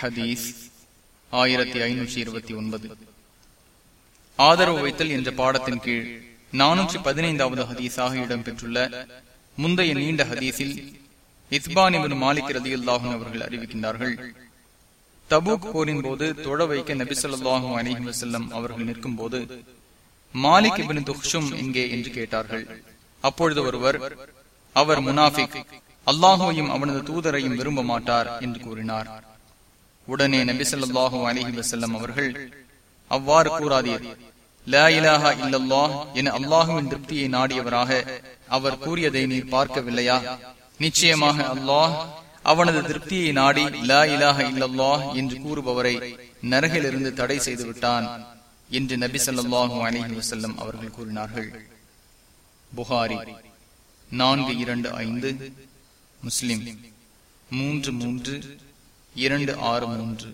ஹதீஸ் ஆயிரத்தி ஐநூற்றி இருபத்தி ஒன்பது. ஆதரவு வைத்தல் என்ற பாடத்தின் கீழ் நானூற்றி பதினைந்தாவது ஹதீஸாக இடம்பெற்றுள்ள முந்தைய நீண்ட ஹதீஸில் இஸ்பானிபின் மாலிக் ரதியுல்லாஹன் அவர்கள் அறிவிக்கின்றார்கள். தபூக் போரின் போது தொழ வைக்க நபிசல்லாஹும் அலிஹி வசல்லம் அவர்கள் நிற்கும் போது மாலிக் இபின் துக்ஷும் எங்கே என்று கேட்டார்கள். அப்பொழுது ஒருவர் அவர் முனாஃபிக் அல்லாஹுவையும் அவனது தூதரையும் விரும்ப மாட்டார் என்று கூறினார். உடனே நபிசல்லாஹு அலிஹி வசல்லம் அவர்கள் அவ்வாறு கூறாதீர். லா இலாஹா இல்லல்லாஹ் என அல்லாஹுவின் திருப்தியை நாடியவராக அவர் கூறியதை நீர் பார்க்கவில்லையா? நிச்சயமாக அல்லாஹ் அவனது திருப்தியை நாடி லா இலாஹ இல்லல்லா என்று கூறுபவரை நரகிலிருந்து தடை செய்து விட்டான் என்று நபி சொல்லாஹு அலிஹி வசல்லம் அவர்கள் கூறினார்கள். புகாரி நான்கு இரண்டு ஐந்து முஸ்லிம் மூன்று மூன்று இரண்டு ஆறு மூன்று.